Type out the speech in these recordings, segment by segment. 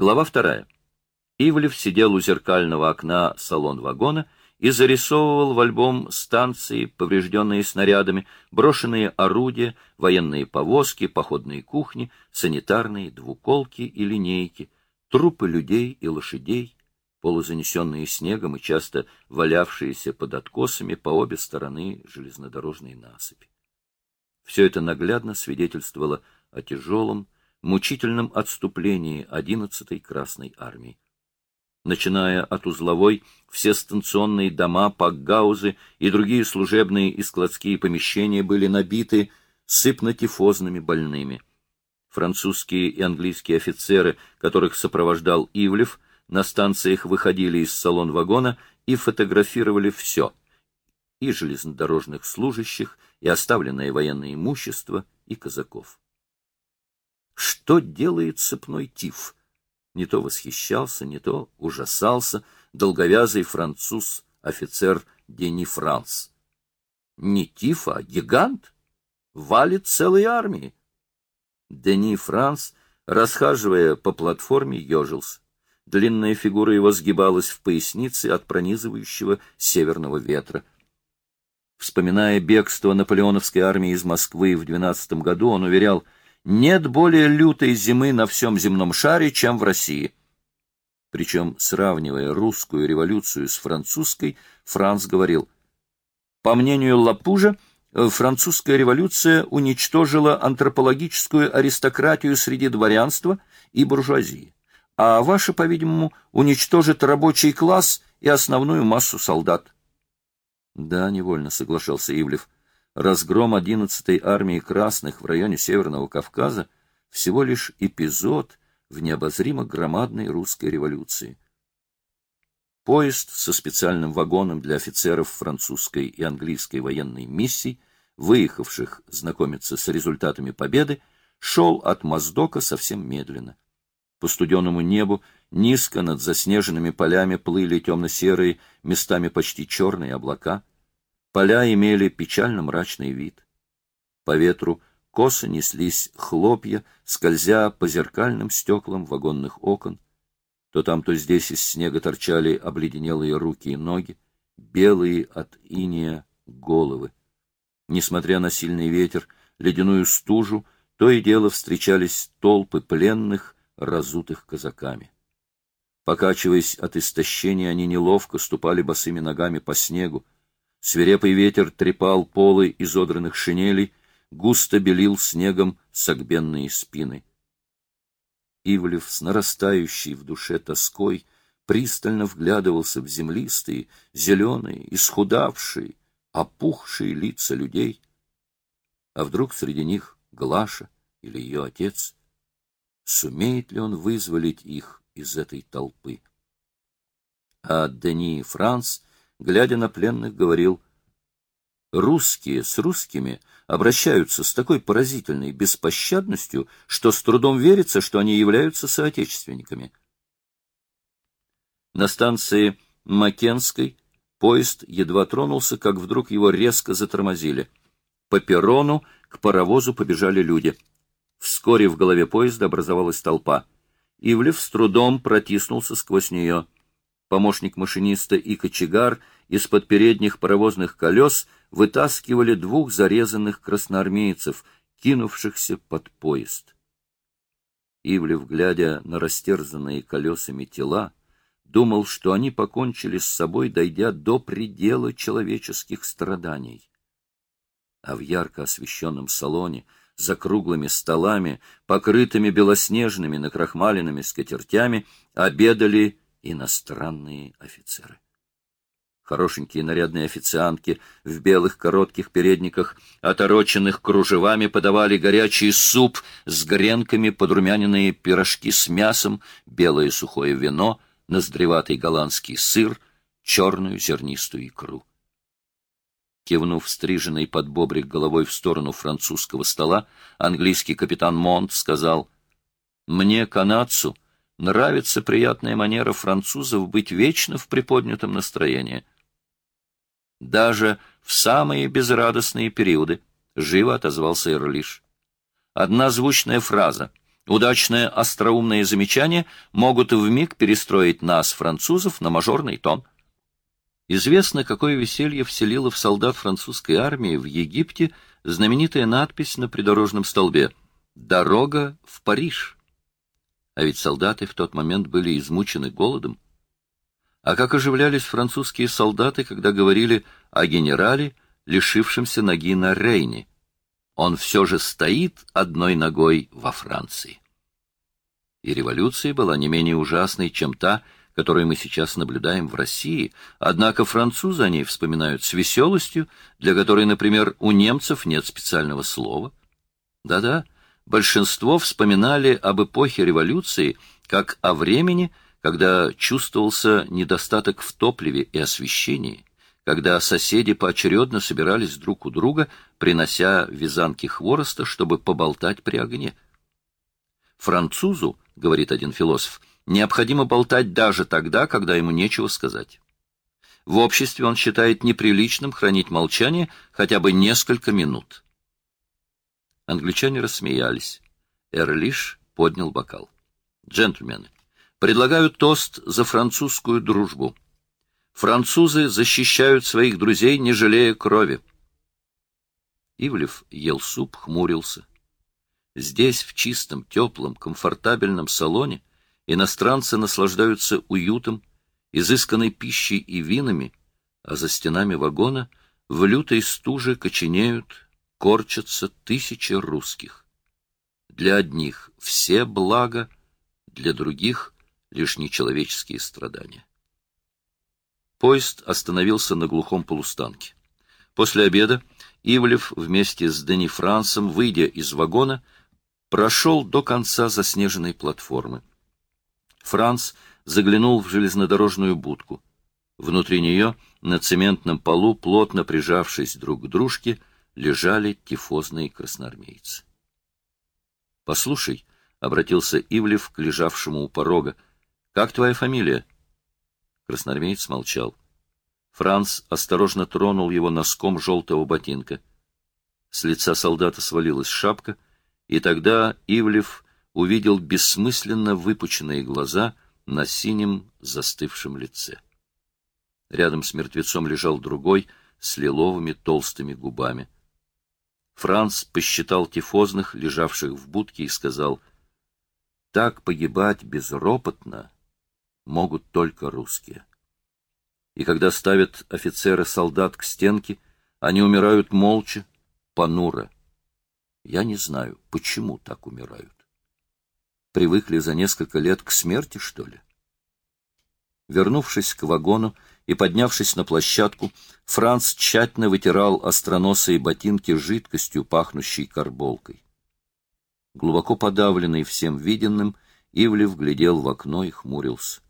Глава вторая. Ивлев сидел у зеркального окна салон вагона и зарисовывал в альбом станции, поврежденные снарядами, брошенные орудия, военные повозки, походные кухни, санитарные двуколки и линейки, трупы людей и лошадей, полузанесенные снегом и часто валявшиеся под откосами по обе стороны железнодорожной насыпи. Все это наглядно свидетельствовало о тяжелом, мучительном отступлении 11-й Красной армии. Начиная от узловой, все станционные дома, пакгаузы и другие служебные и складские помещения были набиты сыпнотифозными больными. Французские и английские офицеры, которых сопровождал Ивлев, на станциях выходили из салон вагона и фотографировали все — и железнодорожных служащих, и оставленное военное имущество, и казаков. Что делает цепной тиф? Не то восхищался, не то ужасался долговязый француз, офицер Дени Франс. Не тиф, а гигант. Валит целой армии. Дени Франс, расхаживая по платформе, ежился. Длинная фигура его сгибалась в пояснице от пронизывающего северного ветра. Вспоминая бегство наполеоновской армии из Москвы в 12 году, он уверял — нет более лютой зимы на всем земном шаре, чем в России. Причем, сравнивая русскую революцию с французской, Франц говорил, по мнению Лапужа, французская революция уничтожила антропологическую аристократию среди дворянства и буржуазии, а ваша, по-видимому, уничтожит рабочий класс и основную массу солдат. Да, невольно соглашался Ивлев разгром 11-й армии красных в районе Северного Кавказа всего лишь эпизод в необозримо громадной русской революции. Поезд со специальным вагоном для офицеров французской и английской военной миссий, выехавших знакомиться с результатами победы, шел от Моздока совсем медленно. По студенному небу низко над заснеженными полями плыли темно-серые, местами почти черные облака — Поля имели печально мрачный вид. По ветру косо неслись хлопья, скользя по зеркальным стеклам вагонных окон. То там, то здесь из снега торчали обледенелые руки и ноги, белые от иния головы. Несмотря на сильный ветер, ледяную стужу, то и дело встречались толпы пленных, разутых казаками. Покачиваясь от истощения, они неловко ступали босыми ногами по снегу, Свирепый ветер трепал полы изодранных шинелей, густо белил снегом согбенные спины. Ивлев с нарастающей в душе тоской пристально вглядывался в землистые, зеленые, исхудавшие, опухшие лица людей. А вдруг среди них Глаша или ее отец? Сумеет ли он вызволить их из этой толпы? А Дени и Франц глядя на пленных, говорил, «Русские с русскими обращаются с такой поразительной беспощадностью, что с трудом верится, что они являются соотечественниками». На станции Макенской поезд едва тронулся, как вдруг его резко затормозили. По перрону к паровозу побежали люди. Вскоре в голове поезда образовалась толпа. Ивлев с трудом протиснулся сквозь нее — Помощник машиниста и кочегар из-под передних паровозных колес вытаскивали двух зарезанных красноармейцев, кинувшихся под поезд. Ивлев, глядя на растерзанные колесами тела, думал, что они покончили с собой, дойдя до предела человеческих страданий. А в ярко освещенном салоне, за круглыми столами, покрытыми белоснежными накрахмаленными скатертями, обедали иностранные офицеры. Хорошенькие нарядные официантки в белых коротких передниках, отороченных кружевами, подавали горячий суп с гренками, подрумяненные пирожки с мясом, белое сухое вино, ноздреватый голландский сыр, черную зернистую икру. Кивнув стриженной под бобрик головой в сторону французского стола, английский капитан Монт сказал, «Мне, канадцу, — Нравится приятная манера французов быть вечно в приподнятом настроении. Даже в самые безрадостные периоды, — живо отозвался Эрлиш. Одна звучная фраза, Удачное остроумное замечание могут вмиг перестроить нас, французов, на мажорный тон. Известно, какое веселье вселило в солдат французской армии в Египте знаменитая надпись на придорожном столбе «Дорога в Париж». А ведь солдаты в тот момент были измучены голодом. А как оживлялись французские солдаты, когда говорили о генерале, лишившемся ноги на Рейне. Он все же стоит одной ногой во Франции. И революция была не менее ужасной, чем та, которую мы сейчас наблюдаем в России, однако французы о ней вспоминают с веселостью, для которой, например, у немцев нет специального слова. Да-да, большинство вспоминали об эпохе революции как о времени, когда чувствовался недостаток в топливе и освещении, когда соседи поочередно собирались друг у друга, принося вязанки хвороста, чтобы поболтать при огне. Французу, говорит один философ, необходимо болтать даже тогда, когда ему нечего сказать. В обществе он считает неприличным хранить молчание хотя бы несколько минут. Англичане рассмеялись. Эрлиш поднял бокал. «Джентльмены, предлагаю тост за французскую дружбу. Французы защищают своих друзей, не жалея крови». Ивлев ел суп, хмурился. Здесь, в чистом, теплом, комфортабельном салоне, иностранцы наслаждаются уютом, изысканной пищей и винами, а за стенами вагона в лютой стуже коченеют корчатся тысячи русских. Для одних все блага, для других лишь нечеловеческие страдания. Поезд остановился на глухом полустанке. После обеда Ивлев вместе с Дени Франсом, выйдя из вагона, прошел до конца заснеженной платформы. Франц заглянул в железнодорожную будку. Внутри нее, на цементном полу, плотно прижавшись друг к дружке, лежали тифозные красноармейцы. — Послушай, — обратился Ивлев к лежавшему у порога, — как твоя фамилия? Красноармеец молчал. Франц осторожно тронул его носком желтого ботинка. С лица солдата свалилась шапка, и тогда Ивлев увидел бессмысленно выпученные глаза на синем застывшем лице. Рядом с мертвецом лежал другой с лиловыми толстыми губами — Франц посчитал тифозных, лежавших в будке, и сказал, «Так погибать безропотно могут только русские. И когда ставят офицеры солдат к стенке, они умирают молча, понуро. Я не знаю, почему так умирают. Привыкли за несколько лет к смерти, что ли? Вернувшись к вагону и поднявшись на площадку, Франц тщательно вытирал остроносые ботинки жидкостью, пахнущей карболкой. Глубоко подавленный всем виденным, Ивлев глядел в окно и хмурился.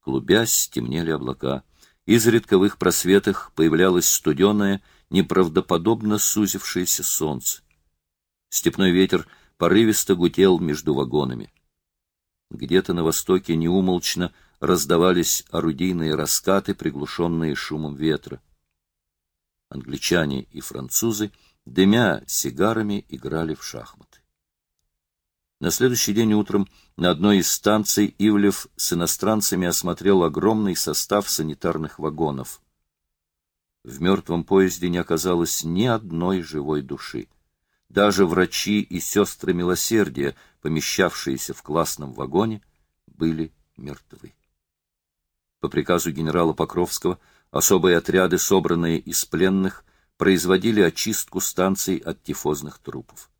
Клубясь, темнели облака. Изредка в их просветах появлялось студеное, неправдоподобно сузившееся солнце. Степной ветер порывисто гутел между вагонами. Где-то на востоке неумолчно раздавались орудийные раскаты, приглушенные шумом ветра. Англичане и французы, дымя сигарами, играли в шахматы. На следующий день утром на одной из станций Ивлев с иностранцами осмотрел огромный состав санитарных вагонов. В мертвом поезде не оказалось ни одной живой души. Даже врачи и сестры милосердия, помещавшиеся в классном вагоне, были мертвы. По приказу генерала Покровского особые отряды, собранные из пленных, производили очистку станций от тифозных трупов.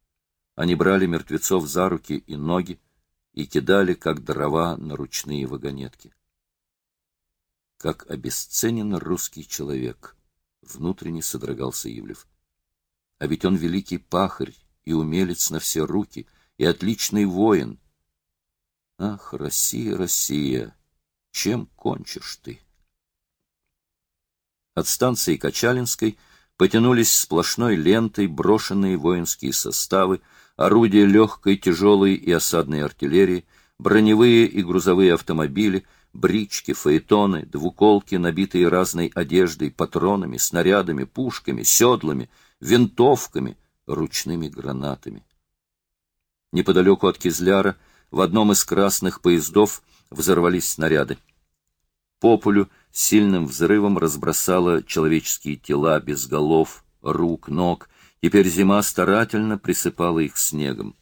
Они брали мертвецов за руки и ноги и кидали, как дрова, на ручные вагонетки. Как обесценен русский человек, внутренне содрогался Ивлев. А ведь он великий пахарь и умелец на все руки, и отличный воин. Ах, Россия, Россия! Чем кончишь ты? От станции Качалинской потянулись сплошной лентой брошенные воинские составы, орудия легкой, тяжелой и осадной артиллерии, броневые и грузовые автомобили, брички, фаэтоны, двуколки, набитые разной одеждой, патронами, снарядами, пушками, седлами, винтовками, ручными гранатами. Неподалеку от Кизляра в одном из красных поездов взорвались снаряды. По полю сильным взрывом разбросало человеческие тела без голов, рук, ног. Теперь зима старательно присыпала их снегом.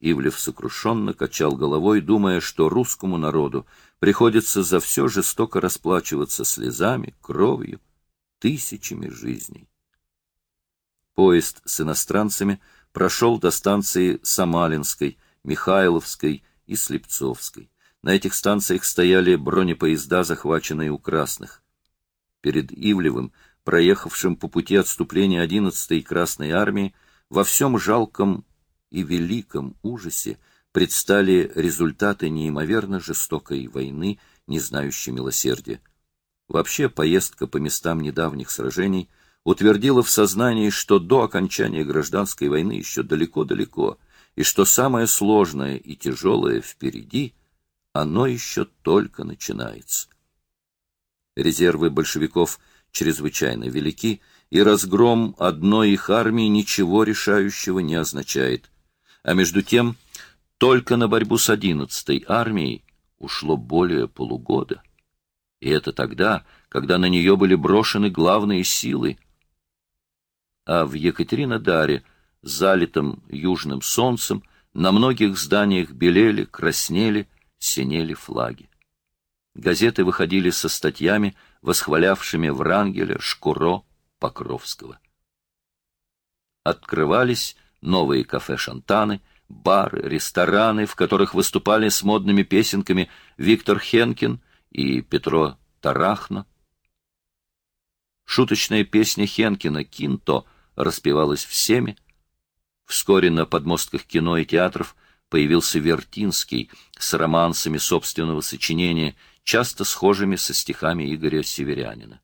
Ивлев сокрушенно качал головой, думая, что русскому народу приходится за все жестоко расплачиваться слезами, кровью, тысячами жизней. Поезд с иностранцами прошел до станции Самалинской, Михайловской и Слепцовской. На этих станциях стояли бронепоезда, захваченные у красных. Перед Ивлевым, проехавшим по пути отступления 11-й Красной армии, во всем жалком и великом ужасе предстали результаты неимоверно жестокой войны, не знающей милосердия. Вообще, поездка по местам недавних сражений утвердила в сознании, что до окончания гражданской войны еще далеко-далеко, и что самое сложное и тяжелое впереди, оно еще только начинается. Резервы большевиков чрезвычайно велики, и разгром одной их армии ничего решающего не означает. А между тем, только на борьбу с 11-й армией ушло более полугода. И это тогда, когда на нее были брошены главные силы. А в Екатеринодаре, залитом южным солнцем, на многих зданиях белели, краснели, синели флаги. Газеты выходили со статьями, восхвалявшими Врангеля, Шкуро, Покровского. Открывались новые кафе-шантаны, бары, рестораны, в которых выступали с модными песенками Виктор Хенкин и Петро Тарахно. Шуточная песня Хенкина «Кинто» распевалась всеми. Вскоре на подмостках кино и театров появился Вертинский с романсами собственного сочинения, часто схожими со стихами Игоря Северянина.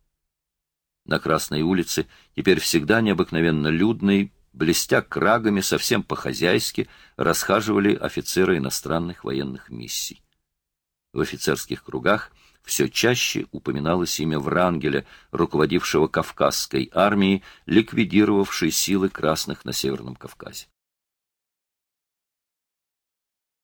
На Красной улице, теперь всегда необыкновенно людной, блестя крагами, совсем по-хозяйски, расхаживали офицеры иностранных военных миссий. В офицерских кругах все чаще упоминалось имя Врангеля, руководившего Кавказской армией, ликвидировавшей силы красных на Северном Кавказе.